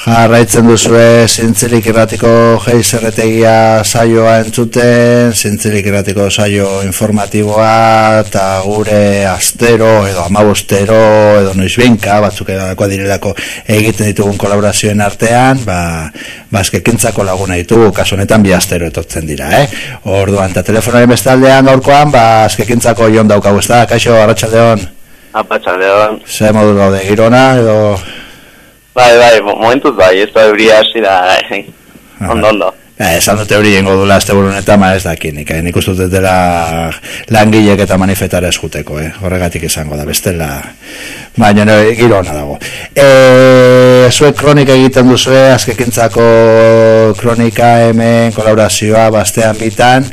Jarraitzen duzue zintzilik irratiko geiz erretegia saioa entzuten, zintzilik irratiko saio informatiboa eta gure astero edo amabostero edo noizbinka batzuk edako direlako egiten ditugun kolaborazioen artean, ba, bazkekintzako laguna ditugu, kaso honetan bi astero etortzen dira, eh? Orduan, eta telefonaren bestaldean gaurkoan, ba, azkekintzako jon daukagu, ez da, kaixo, arratxaldeon? Arratxaldeon. Zer modu gaude, girona edo... Bai, bai, momentuz bai, ez da euria hasi da, eh, ondo, ondo. Eh, esan dute hori ingo dula azte burun eta ma ez daki, nik, eh? nik ustut dela langilek eta manifetara eskuteko, eh? horregatik izango da, bestela, baina no, giro hona dago. E, zuek kronika egiten duzue, azkekintzako kronika hemen, kolaborazioa, bastean bitan,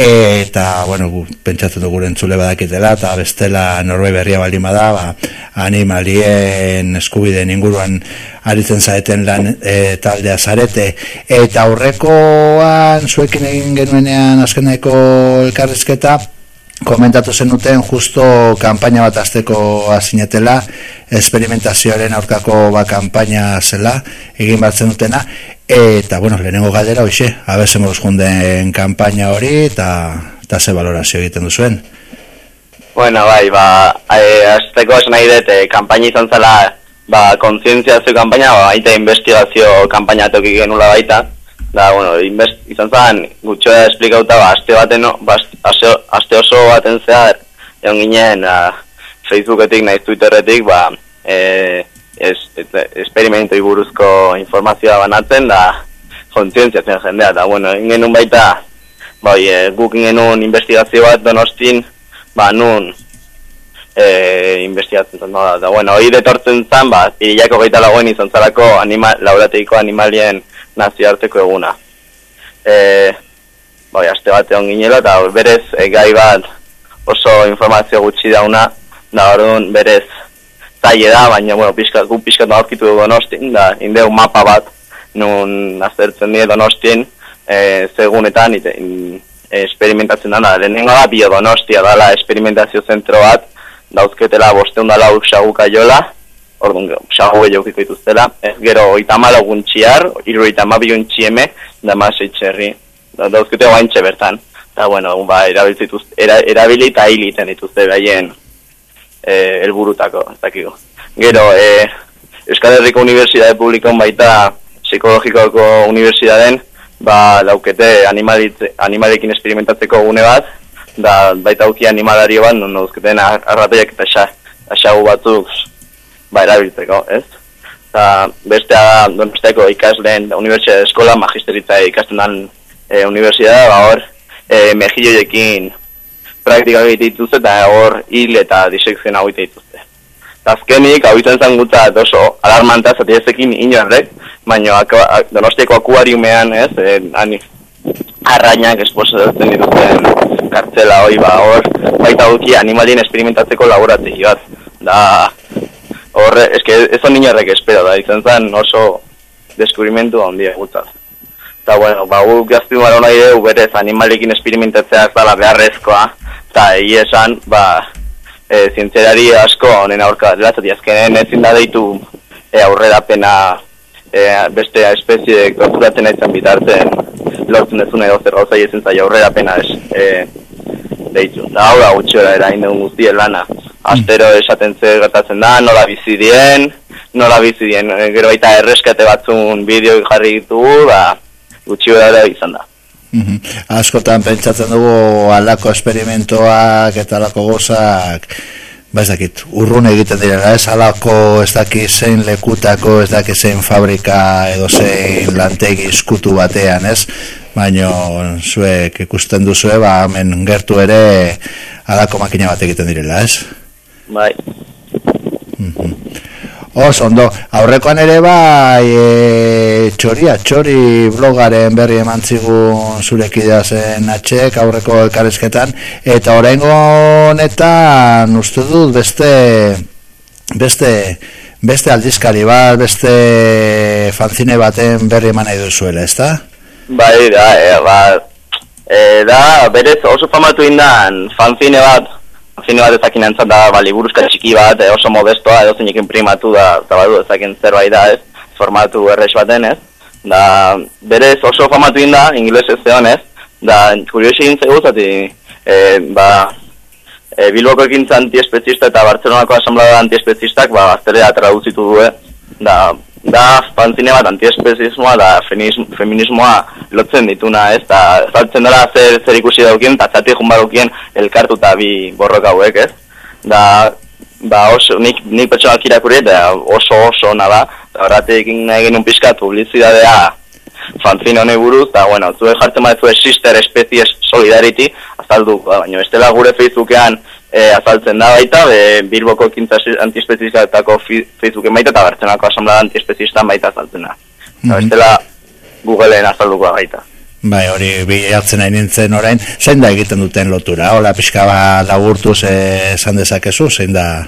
eta bueno, pentsatzen dugu entzule badakitela eta bestela norbait berria baldin bada, ba, animalien eskubideen inguruan aritzen zaeten lan e, taldea zarete. Eta aurrekoan zuekin egin genuenean azkeneko elkarrizketa komentatu zenuten justo kanpaina bat azteko azinetela esperimentazioaren aurkako ba kanpaina zela egin bat zenutena. Eta bueno, lehenengo galdera hoxe, abese moz junden kanpaina hori eta, eta ze valorazio egiten duzuen? Bueno, bai, ba, e, azteko esan nahi dut, e, kanpaina izan zela ba, konzientziazio kanpaina, ba, aita investigazio kanpaina tokik genula baita. Da, bueno, invest, izan zen, gutxoa esplikauta, ba, aste baten, ba, aste, oso baten zehar, egon ginen, ba, Facebooketik, nahiz Twitterretik, ba, e, es, es, buruzko informazioa banatzen, da, kontzientzia zen jendea, da, bueno, ingen baita, ba, e, guk ingen investigazio bat donostin, ba, nun, e, investigatzen zen, da, da, bueno, hori detortzen zen, ba, irilako gaita lagoen izan zarako anima, laurateiko animalien nazioarteko eguna. E, bai, aste bat egon ginela, eta berez, e, gai bat oso informazio gutxi dauna, da orduan berez zaile da, baina, bueno, pixka, gu pixka aurkitu dugu donostin, da, indeu mapa bat, nun aztertzen dira donostin, e, segunetan, ite, in, experimentatzen dana, lehenengo da, bio donostia dala esperimentazio zentro bat, dauzketela bosteun dala ursaguka jola, orduan, xago gehiago dituztela, ez gero, itamala guntxiar, iru itamabi untxieme, da masei txerri, da, dauzkete guaintxe bertan, eta, bueno, ba, erabiltzituz, era, erabili eta hiliten dituzte behaien e, elburutako, ez dakigo. Gero, e, Euskal Herriko Unibertsitate Publikoan baita psikologikoko unibertsitateen, ba, daukete animalekin experimentatzeko gune bat, da baita auki animalario bat, non dauzketen arrateiak eta xagu batzuk ba, erabiltzeko, ez? Eta bestea da, donosteko ikasleen Unibertsitate Eskola, magisteritza ikasten dan e, Unibertsitate, ba, hor, e, mejilloekin praktika dituzte, eta hor hil eta disekzioen hau dituzte. Azkenik, izan zen gutzat oso alarmanta zati ezekin inorrek, baina donostiako akuariumean, ez, e, ani, arrainak esposatzen dituzten kartzela hoi, ba, hor, baita duki animalien experimentatzeko laborategi bat. Da, horre, eske ez on niñarrek espero da, izan zen oso deskubrimentu handia gutaz. Eta bueno, ba, guk gaztu gara nahi dugu animalekin esperimentatzea ez dala beharrezkoa, eta egi esan, ba, e, zientzerari asko honen aurka delatzat azkenen ezin da deitu e, aurrera pena e, beste espezie konturatzen aitzen bitartzen lortzen ez edo zer gauza ezin zai aurrera pena ez, e, deitu. Eta hau da gutxi hori erain dugun guztien lana astero esaten zer gertatzen da, nola bizi dien, nola bizi dien, eh, gero baita erreskate batzun bideo jarri ditugu, ba, gutxi da izan da. Mm Askotan pentsatzen dugu alako esperimentoak eta alako gozak ba ez dakit, urrun egiten direla ez? Alako ez dakit zein lekutako ez dakit zein fabrika edo zein lantegi iskutu batean ez? Baino zuek ikusten duzue ba hemen gertu ere alako makina bat egiten direla ez? Bai. Mm Os, ondo, aurrekoan ere bai e, txoria, txori blogaren berri eman zigun zurekidea zen atxek aurreko elkarrezketan, eta oraingo honetan uste dut beste beste beste aldizkari bat, beste fanzine baten berri eman nahi duzuela, ez da? Bai, da, e, ba, e, da, berez oso famatu indan fanzine bat, zine bat ezakin da, ba, liburuzka txiki bat, e, oso modestoa, edo zeinekin primatu da, eta badu ezakin zerbait da, ez? formatu errex baten, ez? Da, berez oso famatu inda, inglesez zeon, ez? Da, kuriosi egin zego, zati, e, ba, e, Bilboko ekintza eta Bartzelonako asamblea antiespezistak, ba, aztelea traduzitu du, Da, da, fanzine bat antiespezismoa da feminismoa lotzen dituna, ez? Da, zaltzen dara zer, zer ikusi daukien, eta zati jun elkartu bi borroka hauek, ez? Da, ba oso, nik, nik pertsonalki irakurri eta oso oso ona da, horretik egin un pizkat publizidadea fanzin honi buruz, eta bueno, zuen jartzen zuen sister species solidarity, azaldu, ba, baina estela gure Facebookean e, azaltzen da baita, e, Bilboko ekintza antiespezizatako Facebooken baita, eta bertzenako asamblea antiespezistan baita azaltzen da. Mm -hmm. Estela Googleen azalduko baita. Bai, hori bilatzen nahi nintzen orain, zein da egiten duten lotura? Hola, pixka ba lagurtuz esan dezakezu, zein da?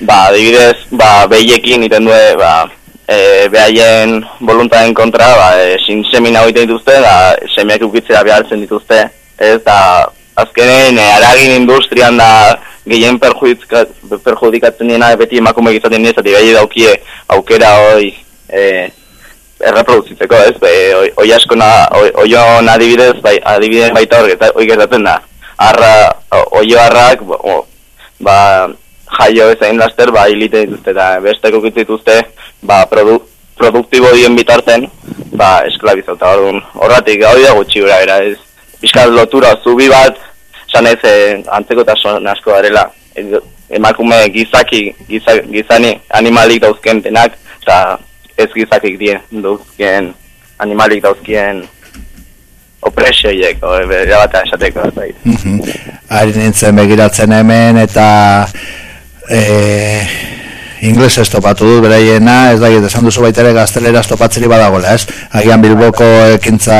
Ba, adibidez, ba, behiekin iten du, ba, e, behaien voluntaren kontra, ba, e, sin semina dituzte, da, semiak ukitzea behartzen dituzte, ez, da, azkenen, e, aragin industrian da, gehien perjudikatzen dena, beti emakume gizaten dira, zati behi daukie aukera hoi, e, erreproduzitzeko, ez, be, oi, oi oi, adibidez, bai, adibidez baita hori, hori gertatzen da, arra, oio harrak, ba, jaio ezain laster, ba, hilite dituzte, eta besteko kitzituzte, ba, produ, produktibo dien bitarten, ba, esklabizota, orduan, horratik, hori da gutxi gura, era, ez, pixka lotura, zubi bat, esan ez, eh, antzeko eta asko darela, emakume gizaki, gizani, animalik dauzken denak, eta ez gizakik dien dauzken, animalik dauzkien opresioiek, bera bat esateko. Ari nintzen begiratzen hemen, eta e, ingles ez topatu du beraiena, ez da, esan duzu baita ere gaztelera topatzeri badagola, ez? Agian Bilboko ekintza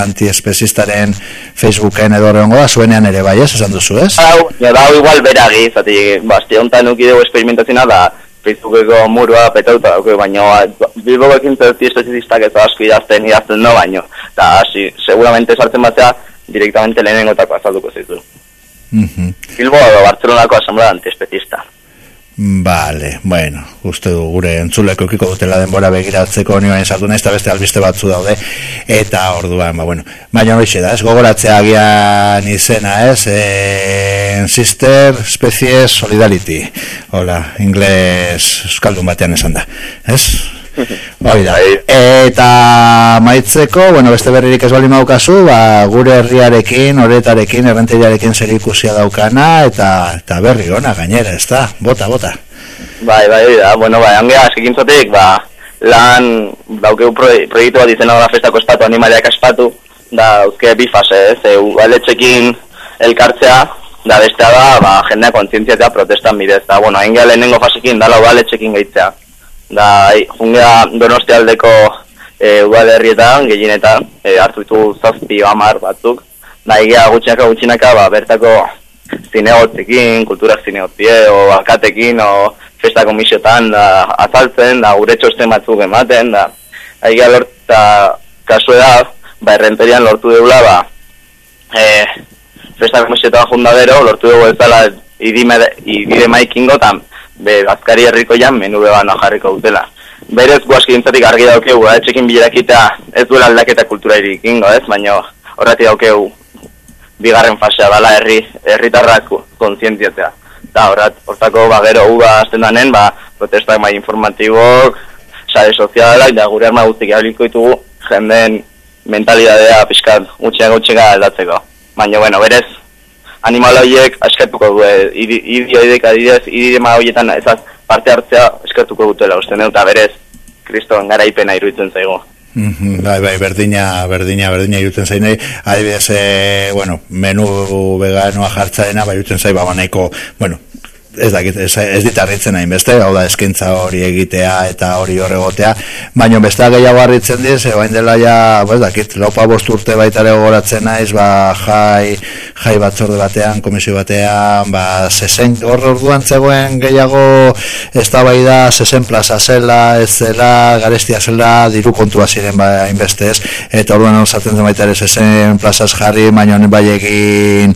antiespezistaren Facebooken edo horrengo da, zuenean ere bai, ez? Esan duzu, ez? Hau, ja, da, igual beragi, zati, basti honetan nuki dugu experimentazioa da, Facebookeko murua petauta dauke, baina Bilboko ekintza antiespezistak ez asko idazten, idazten no, baino. Eta, hasi, seguramente sartzen batzea, directamente lehenengotako azalduko zitu. Mm -hmm. Bilbo edo Bartzelonako asamblea antiespezista. Vale, bueno, uste du gure entzuleko kiko dutela denbora begiratzeko nioen sartu nahi, beste albiste batzu daude, eta orduan, ba, bueno, baina hori da, ez? Gogoratzea agian izena, ez, e, sister, species, solidarity, hola, ingles, euskaldun batean esan da, ez? Bai da. Eta maitzeko, bueno, beste berririk ez bali maukazu, ba, gure herriarekin, horretarekin, errenteriarekin zer ikusia daukana, eta, eta berri ona gainera, ez da? Bota, bota. Bai, bai, da, bueno, bai, angea, eskekin zotik, ba, lan, daukeu proiektu bat izena da festako espatu, animaliak espatu, da, uzke bi fase, ez, e, ugaletxekin elkartzea, da, bestea da, ba, jendea kontzientziatea protestan bidez, da, bueno, hain lehenengo fasekin, dala ugaletxekin gehitzea da jungea donostialdeko e, udalerrietan, gehienetan, e, hartu ditu zazpi amar batzuk, da egia gutxinaka gutxinaka, ba, bertako zinegotzekin, kulturak zinegotzie, o alkatekin, o festa komisiotan, da, azaltzen, da, gure txosten batzuk ematen, da, egia lorta kasu da, ba, errenterian lortu deula, ba, e, festa komisiotan jundadero, lortu dugu ez dela, idime, idime maikingo, tam, be, azkari herriko jan menu beban jarriko dutela. Berez guaski intzatik argi daukegu, eh? txekin bilerakita ez duela aldaketa kultura irikingo, ez? Baina horreti daukegu bigarren fasea bala herri, herritarrak kontzientziatzea. Da, horrat, hortako, ba, gero, uba azten danen, ba, protestak mai informatibok, sare sozialak, da, gure arma guztik abliko ditugu, jenden mentalidadea pixkat gutxeak gutxeak aldatzeko. Baina, bueno, berez, animal horiek askatuko du, idi horiek adidez, idi horietan ezaz parte hartzea askatuko dutela, uste eta berez, kriston garaipena iruditzen zaigu. Mm -hmm, bai, bai, berdina, berdina, berdina irutzen zain adibidez, e, bueno, menu veganoa jartzaena, bai irutzen zain, ba, bueno, ez da, ez, ez ditarritzen hain beste, hau da eskintza hori egitea eta hori horregotea, baina beste gehiago harritzen diz, bain dela ja, ez dakit, laupa bost urte baita goratzen naiz, ba, jai, jai batzorde batean, komisio batean, ba, sesen, hor orduan zegoen gehiago, ez da bai da, sesen plaza zela, ez zela, garestia zela, diru kontua ziren ba, hainbeste ez, eta orduan zaten zen baita ere sesen plazaz jarri, baina bai egin,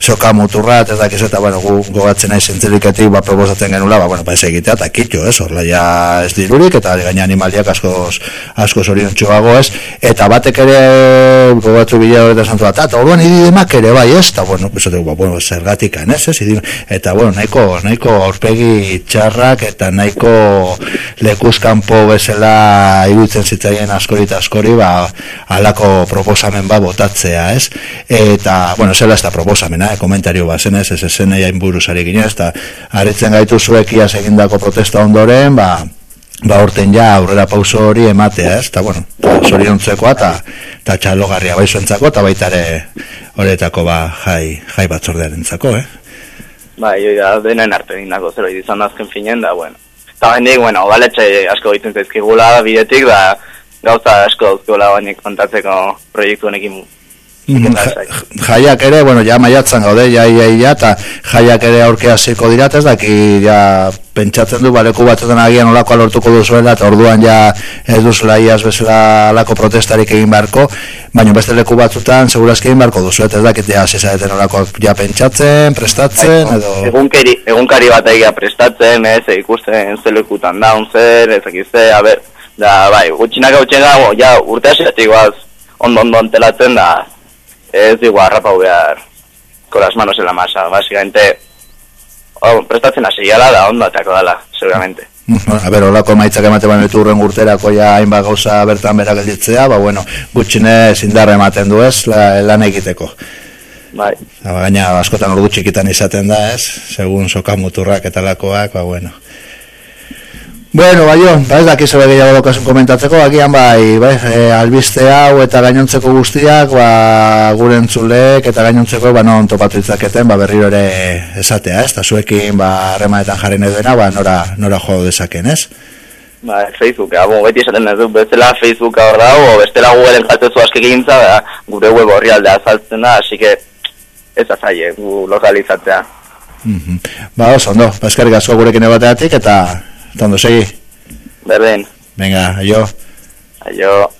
soka muturra, ez dakiz eta, bueno, gu gogatzen nahi zentziliketik, ba, proposatzen genula, ba, bueno, ba, egitea, eta kitxo, ez, horla ja ez dirurik, eta gaina animaliak askoz, askoz hori ez, eta batek ere gogatzu bila hori da santu bat, eta orduan ididemak ere bai, ez, eta, bueno, ez, ba, bueno, zergatik, ez, ez, eta, bueno, nahiko, nahiko aurpegi txarrak, eta nahiko lekuzkanpo bezala iruditzen zitzaien askori eta askori, ba, alako proposamen ba, botatzea, ez, eta, bueno, zela ez da proposamena, eh, komentario bazen ez, ez zen egin buruzari gine, ez da, aritzen gaitu zuek iaz egindako protesta ondoren, ba, ba urten ja aurrera pauso hori ematea, ez, eta, bueno, zoriontzeko eta, eta txalogarria baizuentzako, eta baita ere horretako ba, jai, jai batzordearen zako, eh? Bai, ja, denen arte dindako zero, izan azken finen, da, bueno. Eta bendik, bueno, baletxe asko egiten zaizkigula bidetik, da, gauza asko dauzkola bainik kontatzeko proiektu honekin jaiak ere, bueno, ja maiatzan gaude, ja, ja, ja, eta jaiak ere aurkea ziko dira, ez daki, ja, pentsatzen du, baleku batzutan agian olako alortuko duzuela, eta orduan ja ez duzula iaz bezala alako protestarik egin barko, baina beste leku batzutan segurazki egin barko duzu, ez dakit ja, zezareten olako ja pentsatzen, prestatzen, bai, edo... Egunkari, egunkari bat egia prestatzen, ez, ikusten zelekutan daun zer, ez dakizte, a ber, da, bai, gutxinak hau txena, ja, urte asiatik ondo ondo antelatzen da, ez digu harrapau behar con las manos en la masa, básicamente oh, prestatzen hasi gala da ondo atako dala, seguramente A ber, holako maitzak emate baino urren urterako ja hainbat gauza bertan berak gelditzea, ba bueno, gutxine zindarra ematen du ez, la, lan egiteko. Bai. Ba, gaina askotan ordu txikitan izaten da ez, segun soka muturrak eta lakoak, ba bueno. Bueno, bai, ba, ez dakiz ebe gehiago dokasun komentatzeko, agian bai, bai, e, albiste hau eta gainontzeko guztiak, ba, gure entzulek eta gainontzeko, ba, non topatu itzaketen, ba, berriro ere esatea, ez, eta zuekin, ba, remaetan jarri edena, ba, nora, nora jo dezaken, ez? Ba, Facebook, bon, beti esaten ez du, bestela Facebook hor da, o bestela Google enkaltezu aske gintza, ba, gure web horri aldea azaltzen da, así que ez azaie, gu lokalizatzea. Mm -hmm. Ba, oso, ondo, ba, eskerrik asko gurekin ebateatik, eta Tando seguís. Berlín. Venga, adiós. Adiós.